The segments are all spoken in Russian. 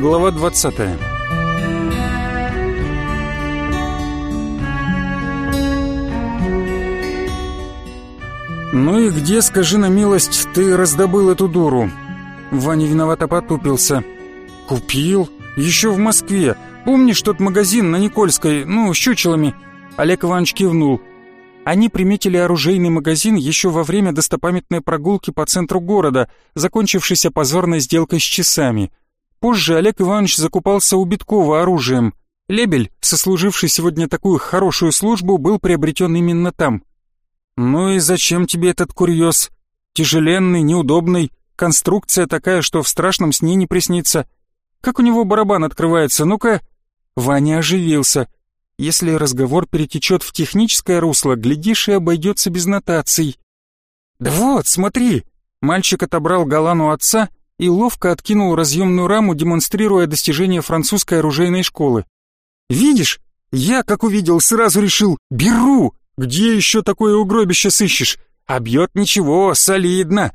Глава 20 «Ну и где, скажи на милость, ты раздобыл эту дуру?» Ваня виновато потупился. «Купил? Еще в Москве. Помнишь тот магазин на Никольской, ну, с чучелами?» Олег Иванович кивнул. Они приметили оружейный магазин еще во время достопамятной прогулки по центру города, закончившейся позорной сделкой с часами – Позже Олег Иванович закупался у Биткова оружием. Лебель, сослуживший сегодня такую хорошую службу, был приобретен именно там. «Ну и зачем тебе этот курьез? Тяжеленный, неудобный, конструкция такая, что в страшном сне не приснится. Как у него барабан открывается, ну-ка!» Ваня оживился. «Если разговор перетечет в техническое русло, глядишь и обойдется без нотаций». «Да вот, смотри!» Мальчик отобрал галану отца и ловко откинул разъемную раму, демонстрируя достижения французской оружейной школы. «Видишь? Я, как увидел, сразу решил, беру! Где еще такое угробище сыщешь? А бьет ничего, солидно!»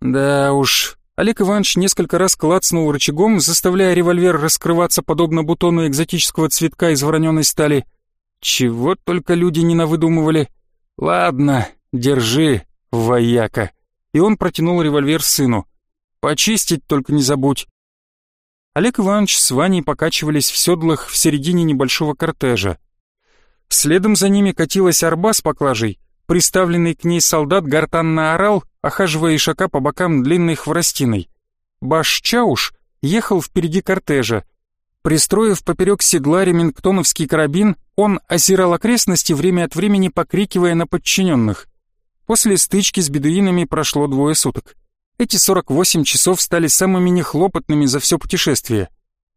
«Да уж...» Олег Иванович несколько раз клацнул рычагом, заставляя револьвер раскрываться подобно бутону экзотического цветка из вороненой стали. «Чего только люди не навыдумывали!» «Ладно, держи, вояка!» И он протянул револьвер сыну. Почистить только не забудь. Олег Иванович с Ваней покачивались в седлах в середине небольшого кортежа. Следом за ними катилась арба с поклажей. Приставленный к ней солдат гортанно орал, охаживая ишака по бокам длинной хворостиной. Башчауш ехал впереди кортежа. Пристроив поперек седла ремингтоновский карабин, он озирал окрестности, время от времени покрикивая на подчиненных. После стычки с бедуинами прошло двое суток. Эти 48 часов стали самыми нехлопотными за все путешествие.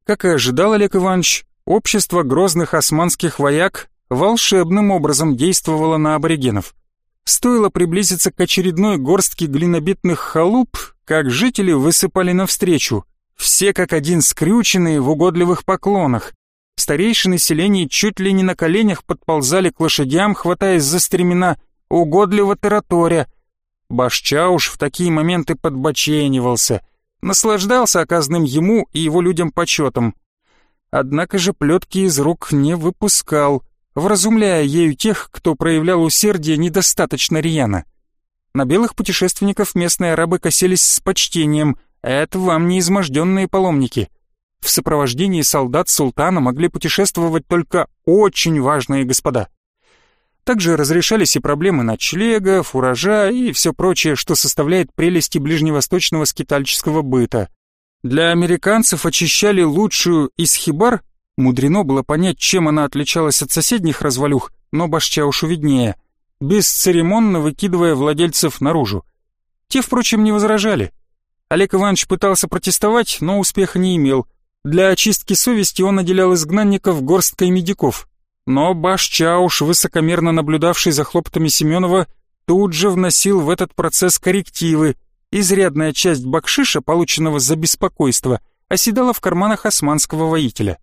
Как и ожидал Олег Иванович, общество грозных османских вояк волшебным образом действовало на аборигенов. Стоило приблизиться к очередной горстке глинобитных халуп, как жители высыпали навстречу, все как один скрюченные в угодливых поклонах. Старейшины селений чуть ли не на коленях подползали к лошадям, хватаясь за стремена угодливо тараторя — Башча уж в такие моменты подбоченивался, наслаждался оказанным ему и его людям почетом. Однако же плетки из рук не выпускал, вразумляя ею тех, кто проявлял усердие недостаточно рьяно. На белых путешественников местные арабы косились с почтением, это вам не изможденные паломники. В сопровождении солдат султана могли путешествовать только очень важные господа — также разрешались и проблемы ночлега, фуража и все прочее, что составляет прелести ближневосточного скитальческого быта. Для американцев очищали лучшую из хибар, мудрено было понять, чем она отличалась от соседних развалюх, но башча уж виднее, бесцеремонно выкидывая владельцев наружу. Те, впрочем, не возражали. Олег Иванович пытался протестовать, но успеха не имел. Для очистки совести он отделял изгнанников горсткой медиков, но Баш Чауш, высокомерно наблюдавший за хлопотами Семенова, тут же вносил в этот процесс коррективы. Изрядная часть бакшиша, полученного за беспокойство, оседала в карманах османского воителя.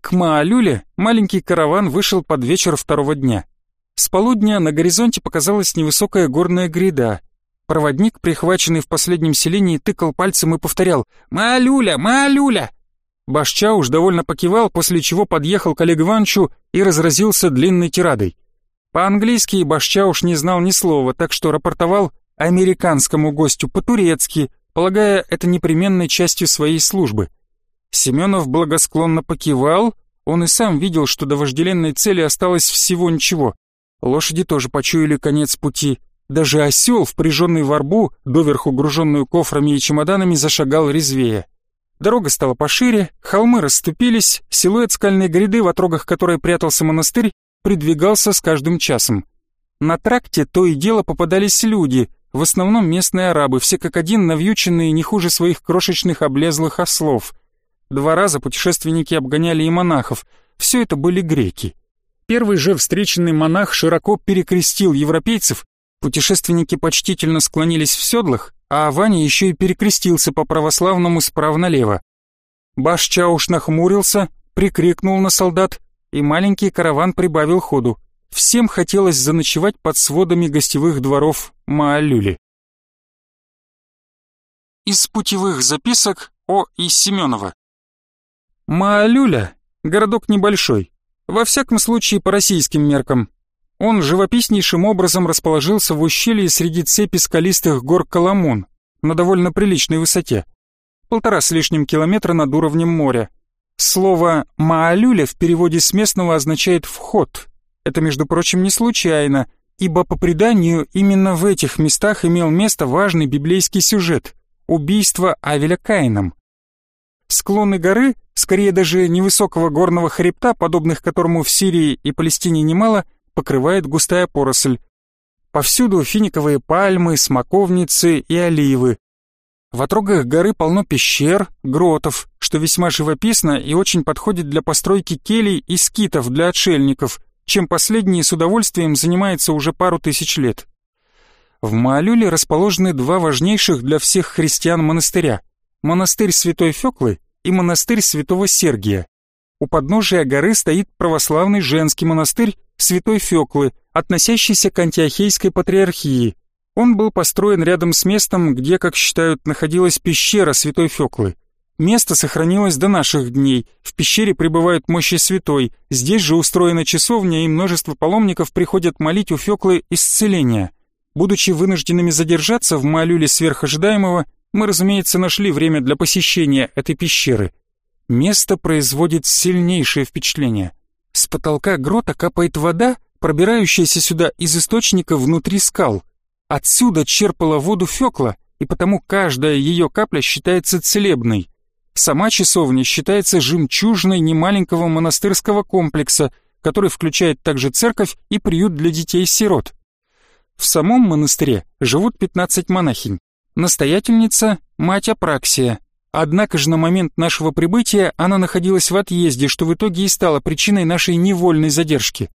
К Маалюле маленький караван вышел под вечер второго дня. С полудня на горизонте показалась невысокая горная гряда. Проводник, прихваченный в последнем селении, тыкал пальцем и повторял «Маалюля! Маалюля!» Башча уж довольно покивал, после чего подъехал к Олегу Ивановичу и разразился длинной тирадой. По-английски Башча уж не знал ни слова, так что рапортовал американскому гостю по-турецки, полагая это непременной частью своей службы. Семенов благосклонно покивал, он и сам видел, что до вожделенной цели осталось всего ничего. Лошади тоже почуяли конец пути. Даже осел, впряженный в арбу, доверху груженную кофрами и чемоданами, зашагал резвее. Дорога стала пошире, холмы расступились, силуэт скальной гряды, в отрогах которой прятался монастырь, придвигался с каждым часом. На тракте то и дело попадались люди, в основном местные арабы, все как один навьюченные не хуже своих крошечных облезлых ослов. Два раза путешественники обгоняли и монахов, все это были греки. Первый же встреченный монах широко перекрестил европейцев, путешественники почтительно склонились в седлах, а Ваня еще и перекрестился по-православному справа налево. Баш Чауш нахмурился, прикрикнул на солдат, и маленький караван прибавил ходу. Всем хотелось заночевать под сводами гостевых дворов Маалюли. Из путевых записок О. И. Семенова. Маалюля — городок небольшой, во всяком случае по российским меркам, он живописнейшим образом расположился в ущелье среди цепи скалистых гор Коломон на довольно приличной высоте, полтора с лишним километра над уровнем моря. Слово «маалюля» в переводе с местного означает «вход». Это, между прочим, не случайно, ибо по преданию именно в этих местах имел место важный библейский сюжет – убийство Авеля Каином. Склоны горы, скорее даже невысокого горного хребта, подобных которому в Сирии и Палестине немало – покрывает густая поросль. Повсюду финиковые пальмы, смоковницы и оливы. В отрогах горы полно пещер, гротов, что весьма живописно и очень подходит для постройки келей и скитов для отшельников, чем последние с удовольствием занимаются уже пару тысяч лет. В Маалюле расположены два важнейших для всех христиан монастыря – монастырь Святой Феклы и монастырь Святого Сергия. У подножия горы стоит православный женский монастырь святой Феклы, относящийся к антиохейской патриархии. Он был построен рядом с местом, где, как считают, находилась пещера святой Феклы. Место сохранилось до наших дней, в пещере пребывают мощи святой, здесь же устроена часовня и множество паломников приходят молить у Феклы исцеления. Будучи вынужденными задержаться в Малюле сверхожидаемого, мы, разумеется, нашли время для посещения этой пещеры. Место производит сильнейшее впечатление – с потолка грота капает вода, пробирающаяся сюда из источника внутри скал. Отсюда черпала воду Фёкла, и потому каждая её капля считается целебной. Сама часовня считается жемчужной немаленького монастырского комплекса, который включает также церковь и приют для детей-сирот. В самом монастыре живут 15 монахинь. Настоятельница – мать Апраксия, Однако же на момент нашего прибытия она находилась в отъезде, что в итоге и стало причиной нашей невольной задержки.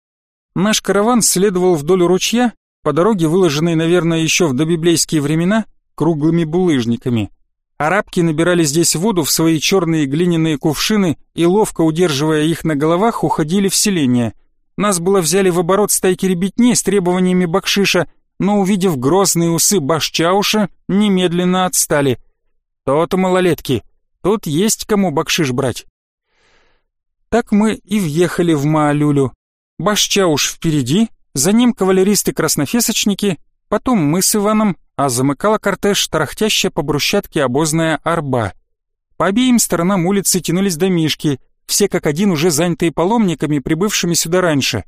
Наш караван следовал вдоль ручья, по дороге, выложенной, наверное, еще в добиблейские времена, круглыми булыжниками. Арабки набирали здесь воду в свои черные глиняные кувшины и, ловко удерживая их на головах, уходили в селение. Нас было взяли в оборот стайки ребятни с требованиями бакшиша, но, увидев грозные усы башчауша, немедленно отстали – то-то малолетки, тут есть кому бакшиш брать. Так мы и въехали в Маалюлю. Башча уж впереди, за ним кавалеристы-краснофесочники, потом мы с Иваном, а замыкала кортеж тарахтящая по брусчатке обозная арба. По обеим сторонам улицы тянулись домишки, все как один уже занятые паломниками, прибывшими сюда раньше.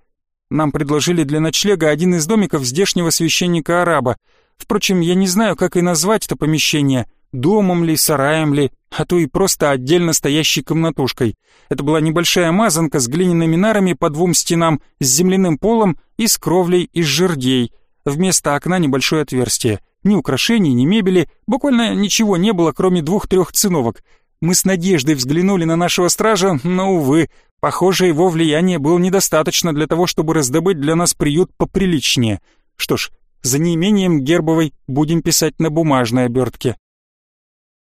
Нам предложили для ночлега один из домиков здешнего священника-араба. Впрочем, я не знаю, как и назвать это помещение — домом ли, сараем ли, а то и просто отдельно стоящей комнатушкой. Это была небольшая мазанка с глиняными нарами по двум стенам, с земляным полом и с кровлей из жердей. Вместо окна небольшое отверстие. Ни украшений, ни мебели, буквально ничего не было, кроме двух-трех циновок. Мы с надеждой взглянули на нашего стража, но, увы, похоже, его влияние было недостаточно для того, чтобы раздобыть для нас приют поприличнее. Что ж, за неимением гербовой будем писать на бумажной обертке.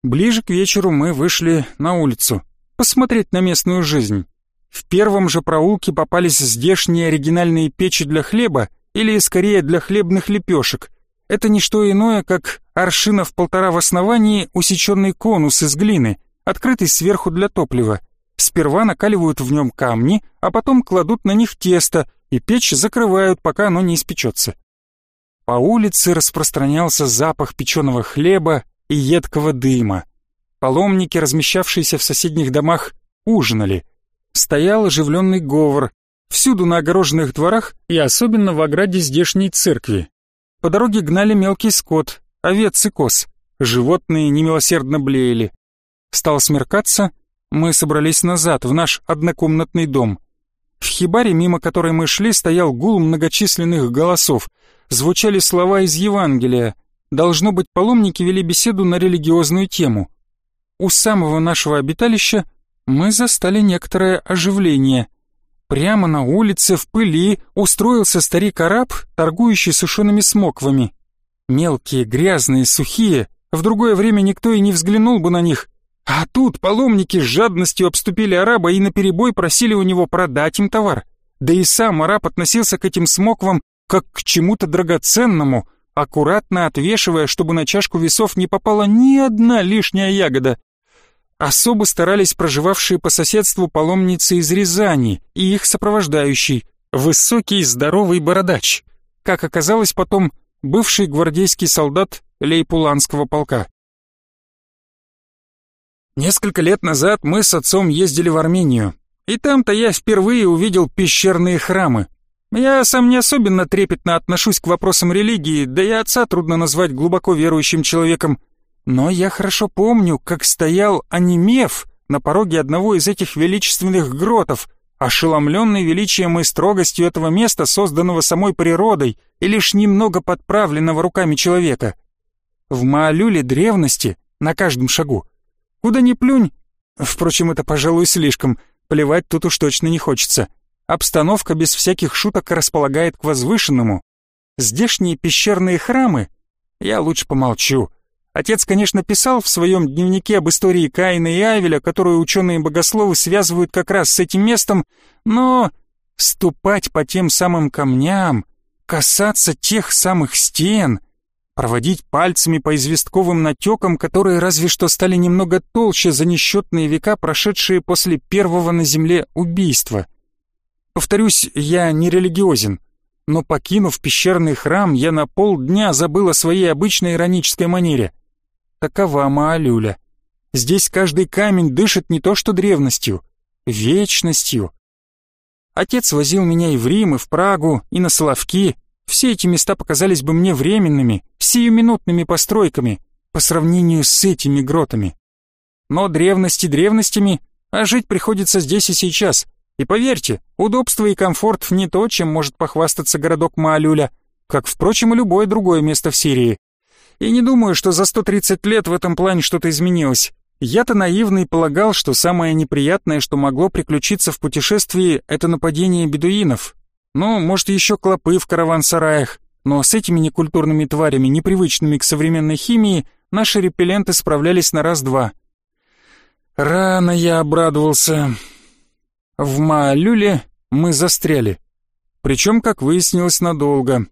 Ближе к вечеру мы вышли на улицу, посмотреть на местную жизнь. В первом же проулке попались здешние оригинальные печи для хлеба, или скорее для хлебных лепешек. Это не что иное, как аршина в полтора в основании, усеченный конус из глины, открытый сверху для топлива. Сперва накаливают в нем камни, а потом кладут на них тесто, и печь закрывают, пока оно не испечется. По улице распространялся запах печеного хлеба, и едкого дыма. Паломники, размещавшиеся в соседних домах, ужинали. Стоял оживленный говор, всюду на огороженных дворах и особенно в ограде здешней церкви. По дороге гнали мелкий скот, овец и коз. Животные немилосердно блеяли. Стал смеркаться, мы собрались назад, в наш однокомнатный дом. В хибаре, мимо которой мы шли, стоял гул многочисленных голосов. Звучали слова из Евангелия Должно быть, паломники вели беседу на религиозную тему. У самого нашего обиталища мы застали некоторое оживление. Прямо на улице, в пыли, устроился старик-араб, торгующий сушеными смоквами. Мелкие, грязные, сухие, в другое время никто и не взглянул бы на них. А тут паломники с жадностью обступили араба и наперебой просили у него продать им товар. Да и сам араб относился к этим смоквам как к чему-то драгоценному, аккуратно отвешивая, чтобы на чашку весов не попала ни одна лишняя ягода. Особо старались проживавшие по соседству паломницы из Рязани и их сопровождающий, высокий здоровый бородач, как оказалось потом, бывший гвардейский солдат Лейпуланского полка. Несколько лет назад мы с отцом ездили в Армению, и там-то я впервые увидел пещерные храмы, я сам не особенно трепетно отношусь к вопросам религии, да и отца трудно назвать глубоко верующим человеком. Но я хорошо помню, как стоял анимев на пороге одного из этих величественных гротов, ошеломленный величием и строгостью этого места, созданного самой природой и лишь немного подправленного руками человека. В Маалюле древности, на каждом шагу, куда ни плюнь, впрочем, это, пожалуй, слишком, плевать тут уж точно не хочется — Обстановка без всяких шуток располагает к возвышенному. Здешние пещерные храмы... Я лучше помолчу. Отец, конечно, писал в своем дневнике об истории Каина и Авеля, которую ученые-богословы связывают как раз с этим местом, но ступать по тем самым камням, касаться тех самых стен, проводить пальцами по известковым натекам, которые разве что стали немного толще за несчетные века, прошедшие после первого на земле убийства — Повторюсь, я не религиозен, но покинув пещерный храм, я на полдня забыл о своей обычной иронической манере. Такова Маалюля. Здесь каждый камень дышит не то что древностью, вечностью. Отец возил меня и в Рим, и в Прагу, и на Соловки. Все эти места показались бы мне временными, сиюминутными постройками по сравнению с этими гротами. Но древности древностями, а жить приходится здесь и сейчас, и поверьте, удобство и комфорт не то, чем может похвастаться городок Маалюля, как, впрочем, и любое другое место в Сирии. И не думаю, что за 130 лет в этом плане что-то изменилось. Я-то наивный полагал, что самое неприятное, что могло приключиться в путешествии, это нападение бедуинов. Ну, может, еще клопы в караван-сараях. Но с этими некультурными тварями, непривычными к современной химии, наши репелленты справлялись на раз-два. Рано я обрадовался в Маалюле мы застряли. Причем, как выяснилось, надолго.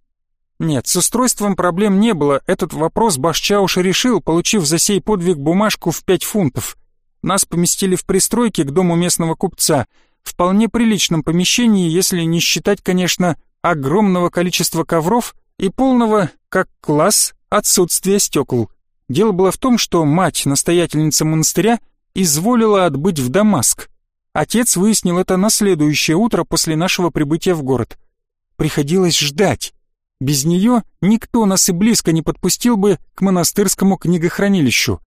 Нет, с устройством проблем не было, этот вопрос Башчауш решил, получив за сей подвиг бумажку в пять фунтов. Нас поместили в пристройке к дому местного купца, вполне приличном помещении, если не считать, конечно, огромного количества ковров и полного, как класс, отсутствия стекол. Дело было в том, что мать, настоятельница монастыря, изволила отбыть в Дамаск, Отец выяснил это на следующее утро после нашего прибытия в город. Приходилось ждать. Без нее никто нас и близко не подпустил бы к монастырскому книгохранилищу.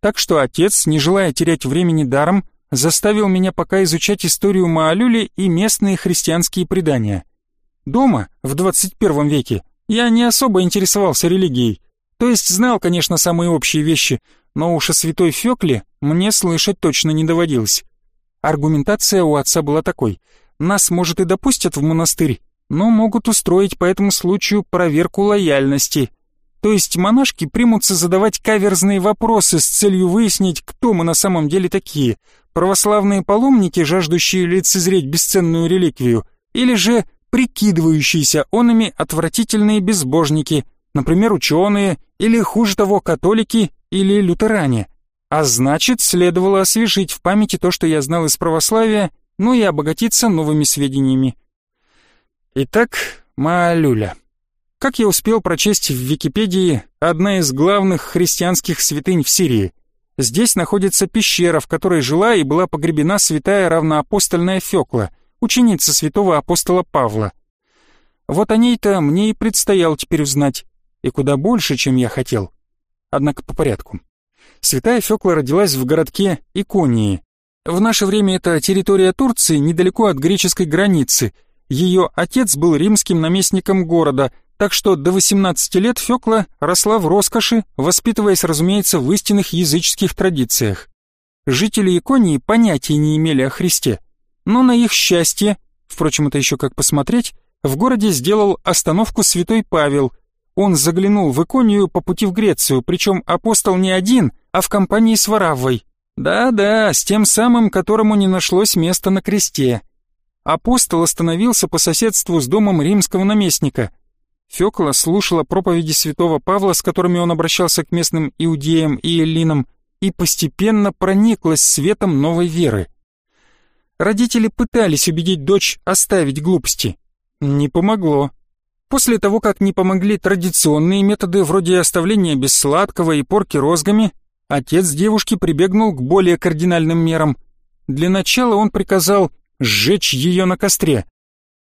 Так что отец, не желая терять времени даром, заставил меня пока изучать историю Маалюли и местные христианские предания. Дома, в 21 веке, я не особо интересовался религией. То есть знал, конечно, самые общие вещи, но уж о святой Фёкле мне слышать точно не доводилось. Аргументация у отца была такой. Нас, может, и допустят в монастырь, но могут устроить по этому случаю проверку лояльности. То есть монашки примутся задавать каверзные вопросы с целью выяснить, кто мы на самом деле такие. Православные паломники, жаждущие лицезреть бесценную реликвию, или же прикидывающиеся онами отвратительные безбожники, например, ученые, или, хуже того, католики или лютеране. А значит, следовало освежить в памяти то, что я знал из православия, ну и обогатиться новыми сведениями. Итак, Маалюля. Как я успел прочесть в Википедии, одна из главных христианских святынь в Сирии. Здесь находится пещера, в которой жила и была погребена святая равноапостольная Фекла, ученица святого апостола Павла. Вот о ней-то мне и предстояло теперь узнать, и куда больше, чем я хотел. Однако по порядку. Святая Фёкла родилась в городке Иконии. В наше время это территория Турции, недалеко от греческой границы. Ее отец был римским наместником города, так что до 18 лет Фёкла росла в роскоши, воспитываясь, разумеется, в истинных языческих традициях. Жители Иконии понятия не имели о Христе, но на их счастье, впрочем, это еще как посмотреть, в городе сделал остановку святой Павел – он заглянул в Иконию по пути в Грецию, причем апостол не один, а в компании с Вараввой. Да-да, с тем самым, которому не нашлось места на кресте. Апостол остановился по соседству с домом римского наместника. Фекла слушала проповеди святого Павла, с которыми он обращался к местным иудеям и эллинам, и постепенно прониклась светом новой веры. Родители пытались убедить дочь оставить глупости. Не помогло. После того, как не помогли традиционные методы вроде оставления без сладкого и порки розгами, отец девушки прибегнул к более кардинальным мерам. Для начала он приказал сжечь ее на костре.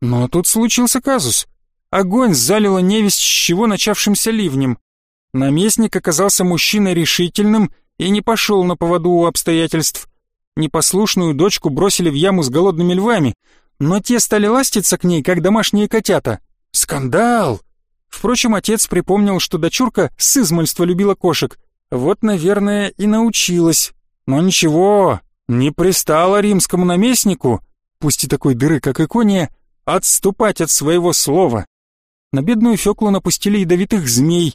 Но тут случился казус. Огонь залило невесть с чего начавшимся ливнем. Наместник оказался мужчиной решительным и не пошел на поводу у обстоятельств. Непослушную дочку бросили в яму с голодными львами, но те стали ластиться к ней, как домашние котята. Скандал! Впрочем, отец припомнил, что дочурка с измольства любила кошек. Вот, наверное, и научилась. Но ничего, не пристало римскому наместнику, пусть и такой дыры, как икония, отступать от своего слова. На бедную Феклу напустили ядовитых змей.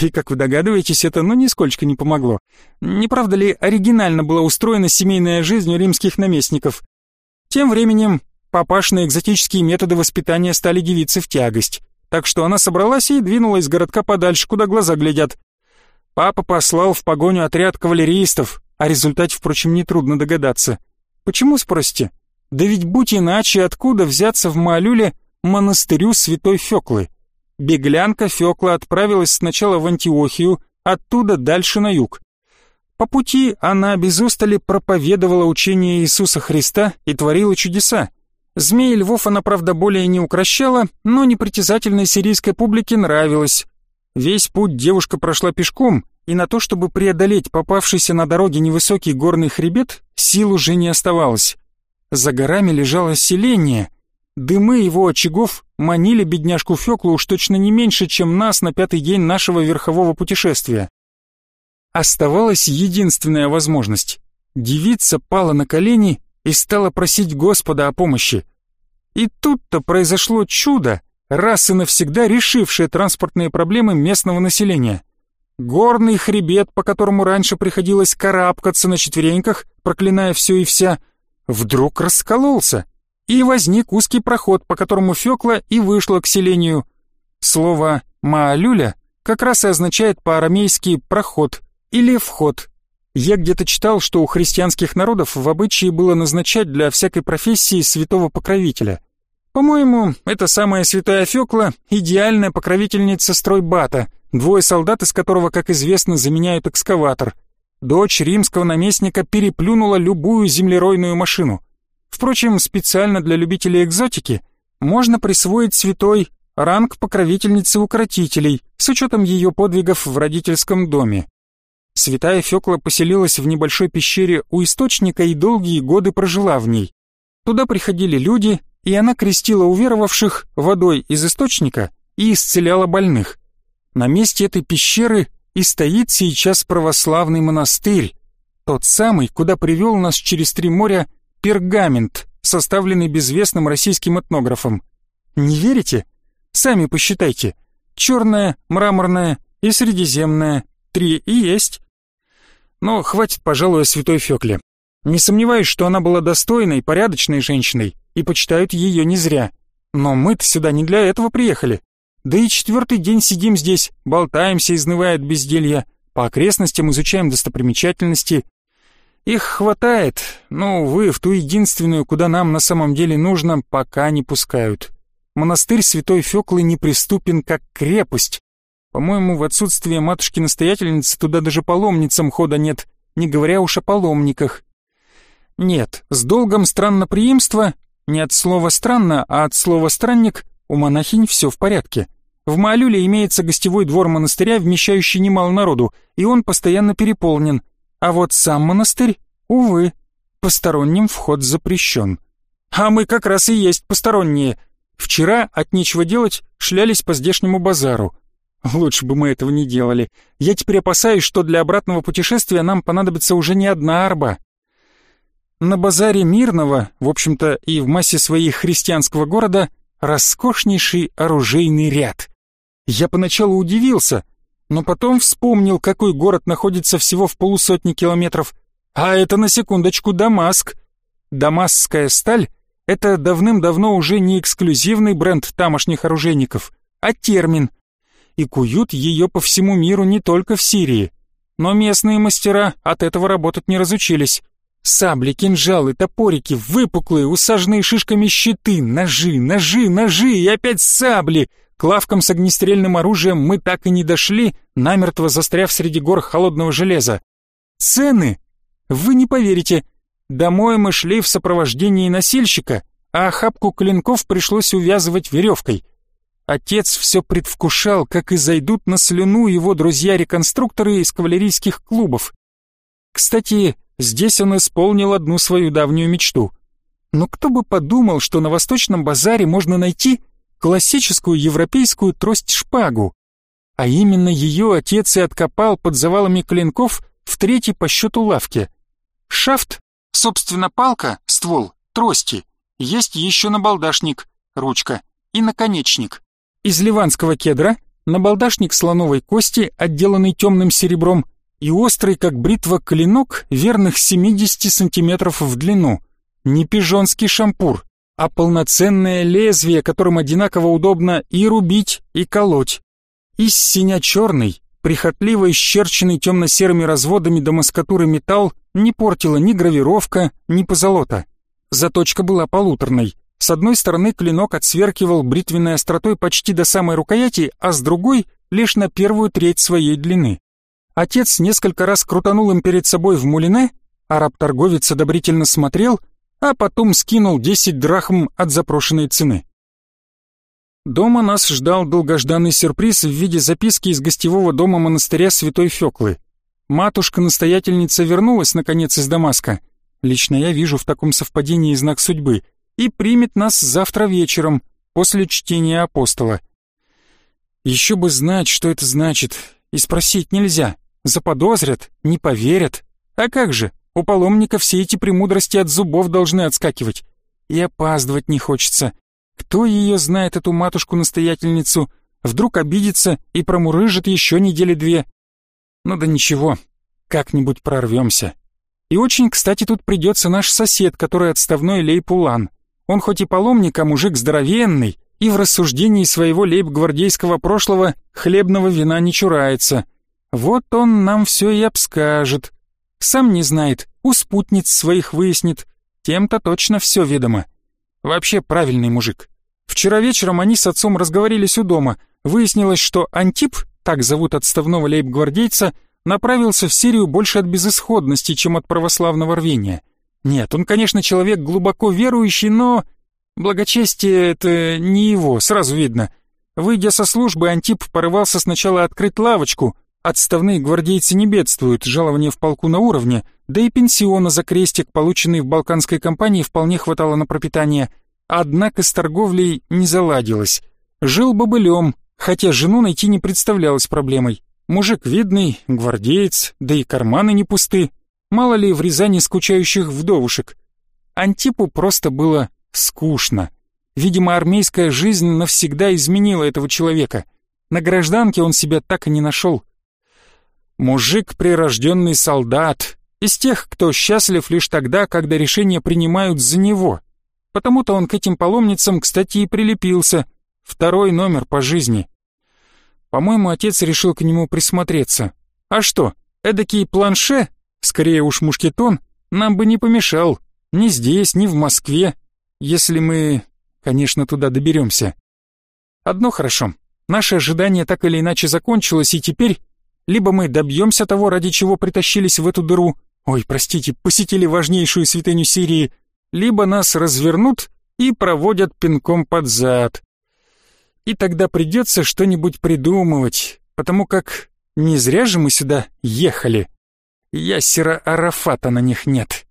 И, как вы догадываетесь, это ну нисколько не помогло. Не правда ли оригинально была устроена семейная жизнь у римских наместников? Тем временем Папашные экзотические методы воспитания стали девице в тягость, так что она собралась и двинулась из городка подальше, куда глаза глядят. Папа послал в погоню отряд кавалеристов, а результат, впрочем, не трудно догадаться. Почему, спросите? Да ведь будь иначе, откуда взяться в Малюле монастырю святой Фёклы? Беглянка Фёкла отправилась сначала в Антиохию, оттуда дальше на юг. По пути она без устали проповедовала учение Иисуса Христа и творила чудеса. Змеи львов она, правда, более не укращала, но непритязательной сирийской публике нравилось. Весь путь девушка прошла пешком, и на то, чтобы преодолеть попавшийся на дороге невысокий горный хребет, сил уже не оставалось. За горами лежало селение. Дымы его очагов манили бедняжку Фёклу уж точно не меньше, чем нас на пятый день нашего верхового путешествия. Оставалась единственная возможность. Девица пала на колени и стала просить Господа о помощи. И тут-то произошло чудо, раз и навсегда решившее транспортные проблемы местного населения. Горный хребет, по которому раньше приходилось карабкаться на четвереньках, проклиная все и вся, вдруг раскололся, и возник узкий проход, по которому Фёкла и вышла к селению. Слово «маалюля» как раз и означает по-арамейски «проход» или «вход», я где-то читал, что у христианских народов в обычае было назначать для всякой профессии святого покровителя. По-моему, эта самая святая Фёкла – идеальная покровительница стройбата, двое солдат из которого, как известно, заменяют экскаватор. Дочь римского наместника переплюнула любую землеройную машину. Впрочем, специально для любителей экзотики можно присвоить святой ранг покровительницы укротителей с учетом ее подвигов в родительском доме. Святая Фёкла поселилась в небольшой пещере у источника и долгие годы прожила в ней. Туда приходили люди, и она крестила уверовавших водой из источника и исцеляла больных. На месте этой пещеры и стоит сейчас православный монастырь, тот самый, куда привел нас через три моря пергамент, составленный безвестным российским этнографом. Не верите? Сами посчитайте. Черное, мраморное и средиземное. Три и есть но хватит, пожалуй, о святой Фёкле. Не сомневаюсь, что она была достойной, порядочной женщиной, и почитают её не зря. Но мы-то сюда не для этого приехали. Да и четвертый день сидим здесь, болтаемся, изнывая от безделья, по окрестностям изучаем достопримечательности. Их хватает, но, увы, в ту единственную, куда нам на самом деле нужно, пока не пускают. Монастырь Святой Фёклы неприступен как крепость, по-моему, в отсутствие матушки-настоятельницы туда даже паломницам хода нет, не говоря уж о паломниках. Нет, с долгом странноприимства, не от слова «странно», а от слова «странник» у монахинь все в порядке. В Малюле имеется гостевой двор монастыря, вмещающий немало народу, и он постоянно переполнен. А вот сам монастырь, увы, посторонним вход запрещен. А мы как раз и есть посторонние. Вчера, от нечего делать, шлялись по здешнему базару. Лучше бы мы этого не делали. Я теперь опасаюсь, что для обратного путешествия нам понадобится уже не одна арба. На базаре Мирного, в общем-то и в массе своей христианского города, роскошнейший оружейный ряд. Я поначалу удивился, но потом вспомнил, какой город находится всего в полусотни километров. А это, на секундочку, Дамаск. Дамасская сталь — это давным-давно уже не эксклюзивный бренд тамошних оружейников, а термин — и куют ее по всему миру не только в Сирии. Но местные мастера от этого работать не разучились. Сабли, кинжалы, топорики, выпуклые, усаженные шишками щиты, ножи, ножи, ножи и опять сабли. К лавкам с огнестрельным оружием мы так и не дошли, намертво застряв среди гор холодного железа. Цены? Вы не поверите. Домой мы шли в сопровождении носильщика, а охапку клинков пришлось увязывать веревкой — Отец все предвкушал, как и зайдут на слюну его друзья-реконструкторы из кавалерийских клубов. Кстати, здесь он исполнил одну свою давнюю мечту. Но кто бы подумал, что на Восточном базаре можно найти классическую европейскую трость-шпагу. А именно ее отец и откопал под завалами клинков в третьей по счету лавке. Шафт, собственно палка, ствол, трости, есть еще набалдашник, ручка и наконечник из ливанского кедра, набалдашник слоновой кости, отделанный темным серебром, и острый, как бритва, клинок, верных 70 сантиметров в длину. Не пижонский шампур, а полноценное лезвие, которым одинаково удобно и рубить, и колоть. Из синя-черный, прихотливо исчерченный темно-серыми разводами до маскатуры металл не портила ни гравировка, ни позолота. Заточка была полуторной. С одной стороны клинок отсверкивал бритвенной остротой почти до самой рукояти, а с другой — лишь на первую треть своей длины. Отец несколько раз крутанул им перед собой в мулине, араб-торговец одобрительно смотрел, а потом скинул 10 драхм от запрошенной цены. Дома нас ждал долгожданный сюрприз в виде записки из гостевого дома монастыря Святой Феклы. Матушка-настоятельница вернулась, наконец, из Дамаска. Лично я вижу в таком совпадении знак судьбы — и примет нас завтра вечером, после чтения апостола. Еще бы знать, что это значит, и спросить нельзя. Заподозрят, не поверят. А как же, у паломника все эти премудрости от зубов должны отскакивать. И опаздывать не хочется. Кто ее знает, эту матушку-настоятельницу? Вдруг обидится и промурыжит еще недели две. Ну да ничего, как-нибудь прорвемся. И очень, кстати, тут придется наш сосед, который отставной Лейпулан. Он хоть и паломник, а мужик здоровенный, и в рассуждении своего лейб-гвардейского прошлого хлебного вина не чурается. Вот он нам все и обскажет. Сам не знает, у спутниц своих выяснит. Тем-то точно все ведомо. Вообще правильный мужик. Вчера вечером они с отцом разговорились у дома. Выяснилось, что Антип, так зовут отставного лейб-гвардейца, направился в Сирию больше от безысходности, чем от православного рвения — нет, он, конечно, человек глубоко верующий, но... Благочестие — это не его, сразу видно. Выйдя со службы, Антип порывался сначала открыть лавочку. Отставные гвардейцы не бедствуют, жалование в полку на уровне, да и пенсиона за крестик, полученный в Балканской компании, вполне хватало на пропитание. Однако с торговлей не заладилось. Жил бобылем, хотя жену найти не представлялось проблемой. Мужик видный, гвардеец, да и карманы не пусты. Мало ли в Рязани скучающих вдовушек. Антипу просто было скучно. Видимо, армейская жизнь навсегда изменила этого человека. На гражданке он себя так и не нашел. Мужик — прирожденный солдат, из тех, кто счастлив лишь тогда, когда решения принимают за него. Потому-то он к этим паломницам, кстати, и прилепился. Второй номер по жизни. По-моему, отец решил к нему присмотреться. А что, эдакий планше Скорее уж мушкетон нам бы не помешал, ни здесь, ни в Москве, если мы, конечно, туда доберемся. Одно хорошо, наше ожидание так или иначе закончилось, и теперь либо мы добьемся того, ради чего притащились в эту дыру, ой, простите, посетили важнейшую святыню Сирии, либо нас развернут и проводят пинком под зад. И тогда придется что-нибудь придумывать, потому как не зря же мы сюда ехали. Ясера Арафата на них нет.